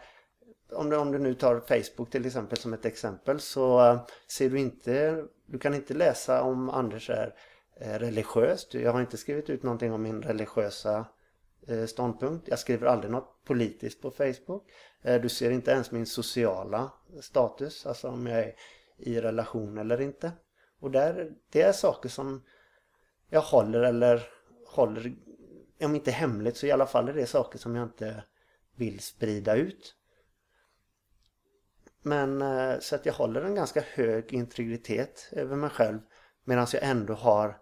om du, om du nu tar Facebook till exempel som ett exempel så eh, ser du inte, du kan inte läsa om Anders är eh, religiös. Jag har inte skrivit ut någonting om min religiösa eh, ståndpunkt. Jag skriver aldrig något politiskt på Facebook. du ser inte ens min sociala status, alltså om jag är i relation eller inte. Och där, det är saker som jag håller eller håller, om inte hemligt så i alla fall är det saker som jag inte vill sprida ut. Men eh, så att jag håller en ganska hög integritet över mig själv medan jag ändå har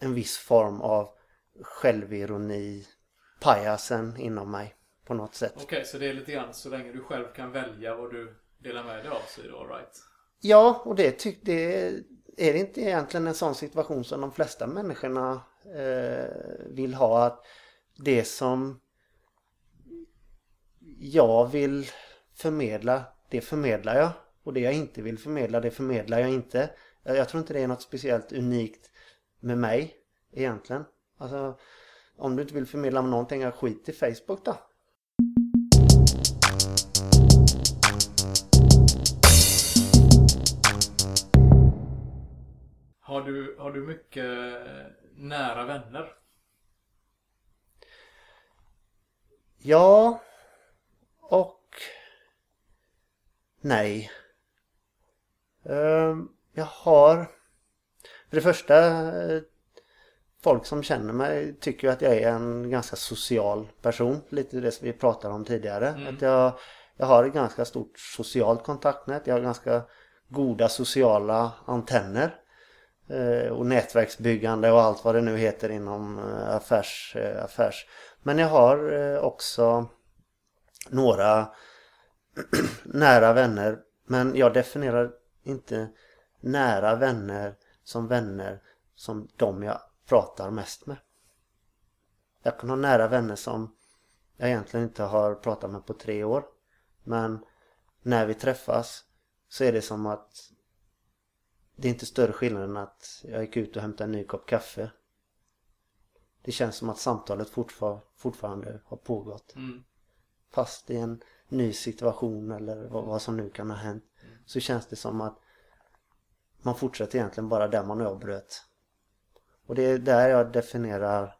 en viss form av självironi, pajasen inom mig på något sätt. Okej, okay, så det är lite grann så länge du själv kan välja vad du delar med dig av så är det alright? Ja, och det, tyck, det är det inte egentligen en sån situation som de flesta människorna eh, vill ha att det som jag vill förmedla det förmedlar jag. Och det jag inte vill förmedla, det förmedlar jag inte. Jag tror inte det är något speciellt unikt med mig egentligen. Alltså, om du inte vill förmedla någonting, skit i Facebook då. Har du, har du mycket nära vänner? Ja. Och Nej. Ehm, jag har för det första eh, folk som känner mig tycker att jag är en ganska social person. Lite det som vi pratade om tidigare. Mm. Att jag, jag har ett ganska stort socialt kontaktnät. Jag har ganska goda sociala antenner. Eh, och nätverksbyggande och allt vad det nu heter inom eh, affärs, affärs. Men jag har också några nära vänner. Men jag definierar inte nära vänner som vänner som de jag pratar mest med. Jag kan ha nära vänner som jag egentligen inte har pratat med på tre år. Men när vi träffas så är det som att det är inte större skillnad än att jag gick ut och hämtade en ny kopp kaffe. det känns som att samtalet fortfar fortfarande har pågått. Mm. Fast i en ny situation eller vad, vad som nu kan ha hänt. Så känns det som att man fortsätter egentligen bara där man avbröt. Och det är där jag definierar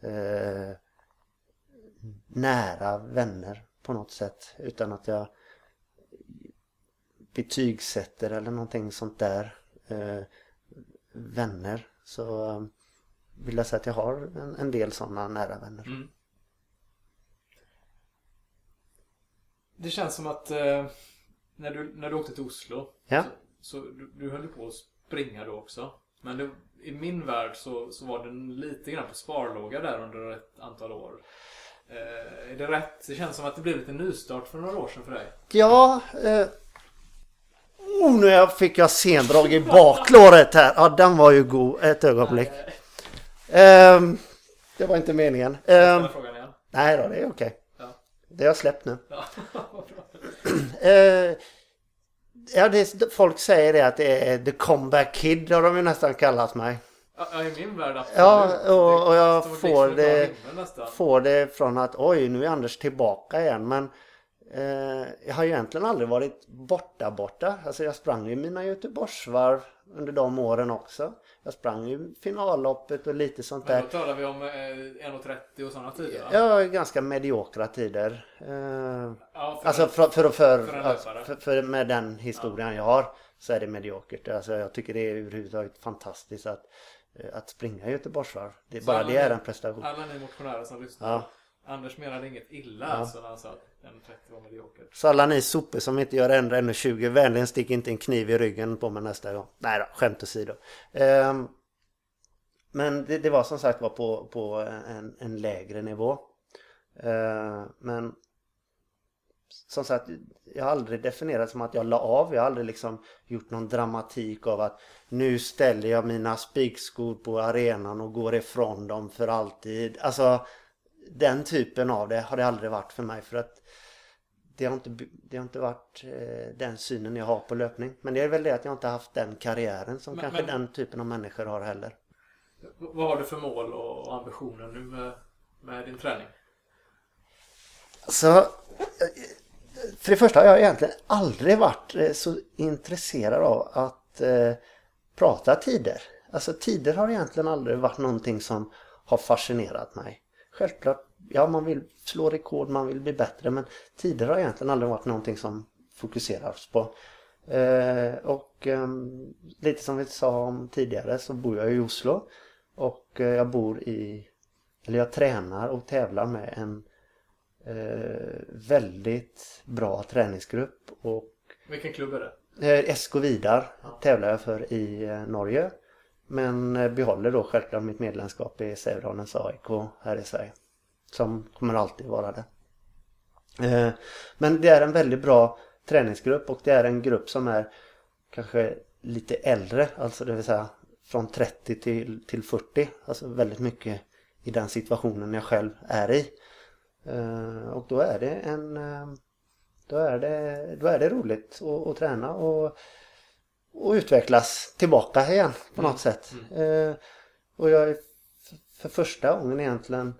eh, nära vänner på något sätt. Utan att jag betygsätter eller någonting sånt där. Eh, vänner. Så eh, vill jag säga att jag har en, en del sådana nära vänner. Mm. Det känns som att eh, när, du, när du åkte till Oslo Ja. så, så du, du höll på att springa då också. Men det, i min värld så, så var den lite grann på sparlåga där under ett antal år. Eh, är det rätt? Det känns som att det blev lite nystart för några år sedan för dig. Ja, eh, oh, nu fick jag sendrag i baklåret här. Ja, den var ju god ett ögonblick. Eh, det var inte meningen. Ehm, nej då, det är okej. Ja. Det har jag släppt nu. Eh, ja, det, folk säger det att det är the comeback kid har de ju nästan kallat mig. Ja, i min värld absolut. Ja, och, och jag får klar det, får det från att oj, nu är Anders tillbaka igen. Men eh, jag har ju egentligen aldrig varit borta borta. Alltså jag sprang ju mina Göteborgsvarv under de åren också. Jag sprang ju finalloppet och lite sånt Men där. då talar vi om eh, 1.30 och sådana tider va? Ja, ganska mediokra tider. Eh, Ja, för Alltså för, för, för, För en löpare. för, för med den historien jag har så är det mediokert. Alltså jag tycker det är överhuvudtaget fantastiskt att, eh, att springa Göteborgsvarv. Det, Så bara det är en prestation. Alla ni motionärer som lyssnar. Ja. Anders menade inget illa alltså när han sa att 1.30 var mediokert. Så alla ni sopor som inte gör ändra 1,20 vänligen stick inte en kniv i ryggen på mig nästa gång. Nej då, skämt åsido. Um, men det, det var som sagt var på, på en, en lägre nivå. Uh, men som sagt, jag har aldrig definierat som att jag la av. Jag har aldrig liksom gjort någon dramatik av att nu ställer jag mina spikskor på arenan och går ifrån dem för alltid. Alltså den typen av det har det aldrig varit för mig för att det har inte, det har inte varit eh, den synen jag har på löpning. Men det är väl det att jag inte haft den karriären som Men- kanske men- den typen av människor har heller. Vad har du för mål och ambitioner nu med, med din träning? Så eh, för det första har jag egentligen aldrig varit eh, så intresserad av att eh, prata tider. Alltså tider har egentligen aldrig varit någonting som har fascinerat mig. Självklart, ja man vill slå rekord, man vill bli bättre men tider har egentligen aldrig varit någonting som fokuseras på. Eh, och ehm, lite som vi sa om tidigare så bor jag i Oslo och eh, jag bor i, eller jag tränar och tävlar med en eh, väldigt bra träningsgrupp och Vilken klubb är det? eh, SK Vidar tävlar jag för i eh, Norge. Men eh, behåller då självklart mitt medlemskap i Sävedalens AIK här i Sverige. Som kommer alltid vara det. Eh, men det är en väldigt bra träningsgrupp och det är en grupp som är kanske lite äldre, alltså det vill säga från 30 till, till 40. Alltså väldigt mycket i den situationen jag själv är i. Eh, och då är det en eh, då är det, då är det roligt att, att träna och, och utvecklas tillbaka igen på något sätt. Eh, och jag f- för första gången egentligen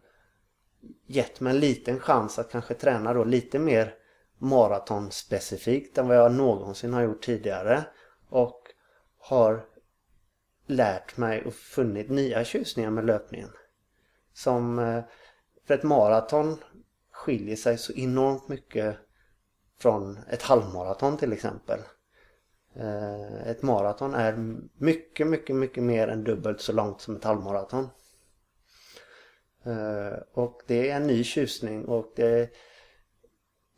gett mig en liten chans att kanske träna då lite mer maratonspecifikt än vad jag någonsin har gjort tidigare. Och har lärt mig och funnit nya tjusningar med löpningen. Som eh, för ett maraton skiljer sig så enormt mycket från ett halvmaraton till exempel. Eh, ett maraton är mycket, mycket, mycket mer än dubbelt så långt som ett halvmaraton. Eh, Och det är en ny tjusning och det,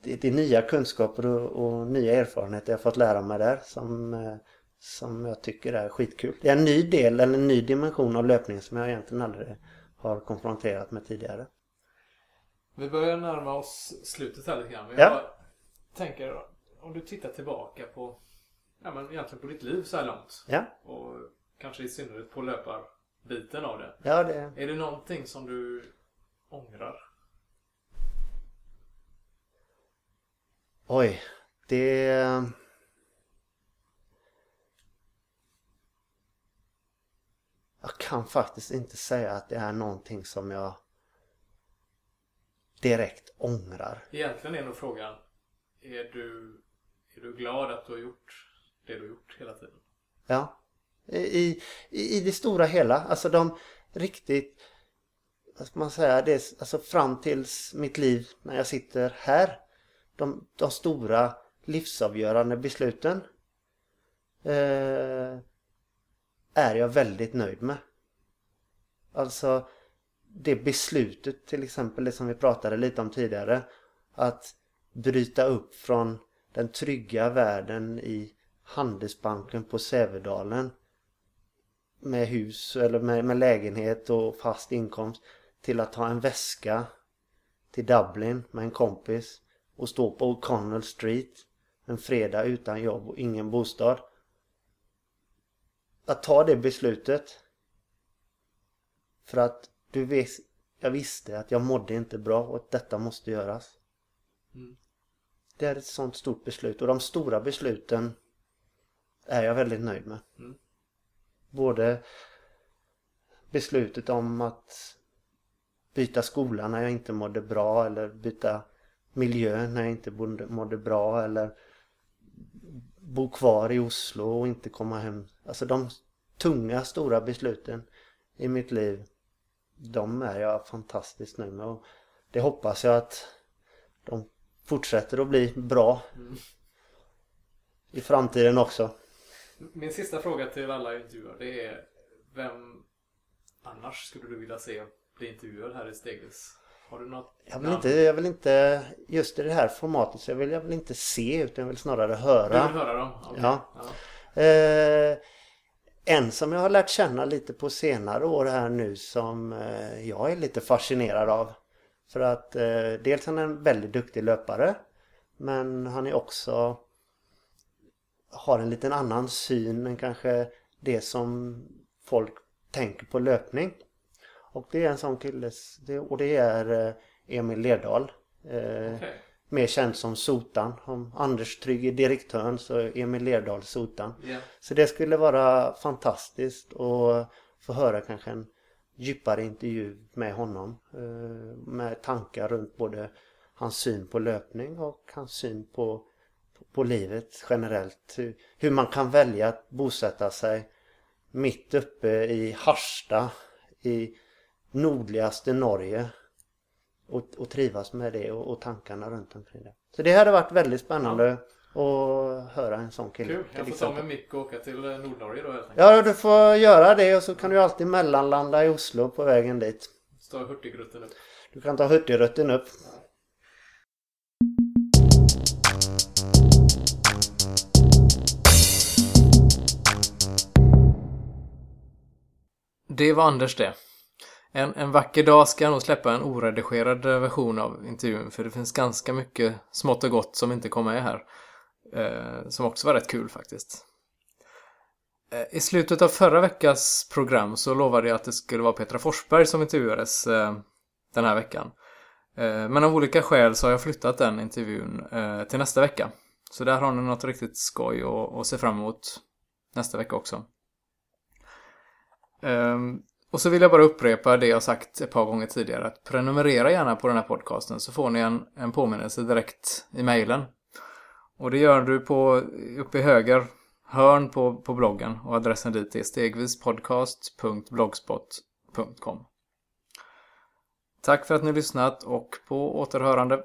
det, det är nya kunskaper och, och nya erfarenheter jag fått lära mig där som, eh, som jag tycker är skitkul. Det är en ny del eller en ny dimension av löpning som jag egentligen aldrig har konfronterat med tidigare. Vi börjar närma oss slutet här lite grann. Men Ja. jag tänker, om du tittar tillbaka på, ja men egentligen på ditt liv så här långt. Ja, Och kanske i synnerhet på löparbiten av det. ja det, Är det någonting som du ångrar? Oj, det... jag kan faktiskt inte säga att det är någonting som jag direkt ångrar. Egentligen är nog frågan, är du, är du glad att du har gjort det du har gjort hela tiden? Ja. Eh, I, i, i det stora hela, alltså de riktigt, vad ska man säga, det, alltså fram tills mitt liv när jag sitter här. De, de stora livsavgörande besluten eh, är jag väldigt nöjd med. Alltså det beslutet till exempel, det som vi pratade lite om tidigare. Att bryta upp från den trygga världen i Handelsbanken på Sävedalen med hus eller med, med lägenhet och fast inkomst till att ha en väska till Dublin med en kompis och stå på O'Connell Street en fredag utan jobb och ingen bostad. Att ta det beslutet för att du vet, jag visste att jag mådde inte bra och att detta måste göras. Mm. Det är ett sånt stort beslut och de stora besluten är jag väldigt nöjd med. Mm. Både beslutet om att byta skola när jag inte mådde bra eller byta miljö när jag inte mådde bra eller bo kvar i Oslo och inte komma hem. Alltså de tunga stora besluten i mitt liv de är jag fantastiskt nöjd med och det hoppas jag att de fortsätter att bli bra Mm. i framtiden också. Min sista fråga till alla intervjuer det är Vem annars skulle du vilja se bli intervjuad här i Stegvis? Har du något Jag vill, namn? inte, jag vill inte, just i det här formatet så jag vill jag vill inte se utan jag vill snarare Du höra. vill höra dem? Okej. Ja. ja. Eh, en som jag har lärt känna lite på senare år här nu som eh, jag är lite fascinerad av. För att eh, dels han är en väldigt duktig löpare men han är också har en liten annan syn än kanske det som folk tänker på löpning. Och det är en sån kille och det är eh, Emil Lerdahl. Eh, Okej. Mer känd som Sotan. Om Anders Trygg är direktören så är Emil Lerdahl Sotan. Ja. Så det skulle vara fantastiskt att få höra kanske en djupare intervju med honom. eh, Med tankar runt både hans syn på löpning och hans syn på, på livet generellt. Hur, hur man kan välja att bosätta sig mitt uppe i Harsta i nordligaste Norge och, och trivas med det och, och tankarna runt omkring det. Så det hade varit väldigt spännande att höra en sån kille. Kul. Jag får ta med mick och åka till eh, Nordnorge då helt enkelt. Ja, du får göra det och så kan du alltid mellanlanda i Oslo på vägen dit. Står Hurtigruten upp. Du kan ta Hurtigruten upp. Det var Anders det. En, en vacker dag ska jag nog släppa en oredigerad version av intervjun för det finns ganska mycket smått och gott som inte kom med här. Eh, som också var rätt kul faktiskt. Eh, I slutet av förra veckans program så lovade jag att det skulle vara Petra Forsberg som intervjuades eh, den här veckan. Eh, men av olika skäl så har jag flyttat den intervjun eh, till nästa vecka. Så där har ni något riktigt skoj att, att se fram emot nästa vecka också. Um, och så vill jag bara upprepa det jag sagt ett par gånger tidigare. Att prenumerera gärna på den här podcasten så får ni en, en påminnelse direkt i mejlen. Och det gör du på uppe i höger hörn på, på bloggen och adressen dit är stegvispodcast.blogspot.com Tack för att ni lyssnat och på återhörande.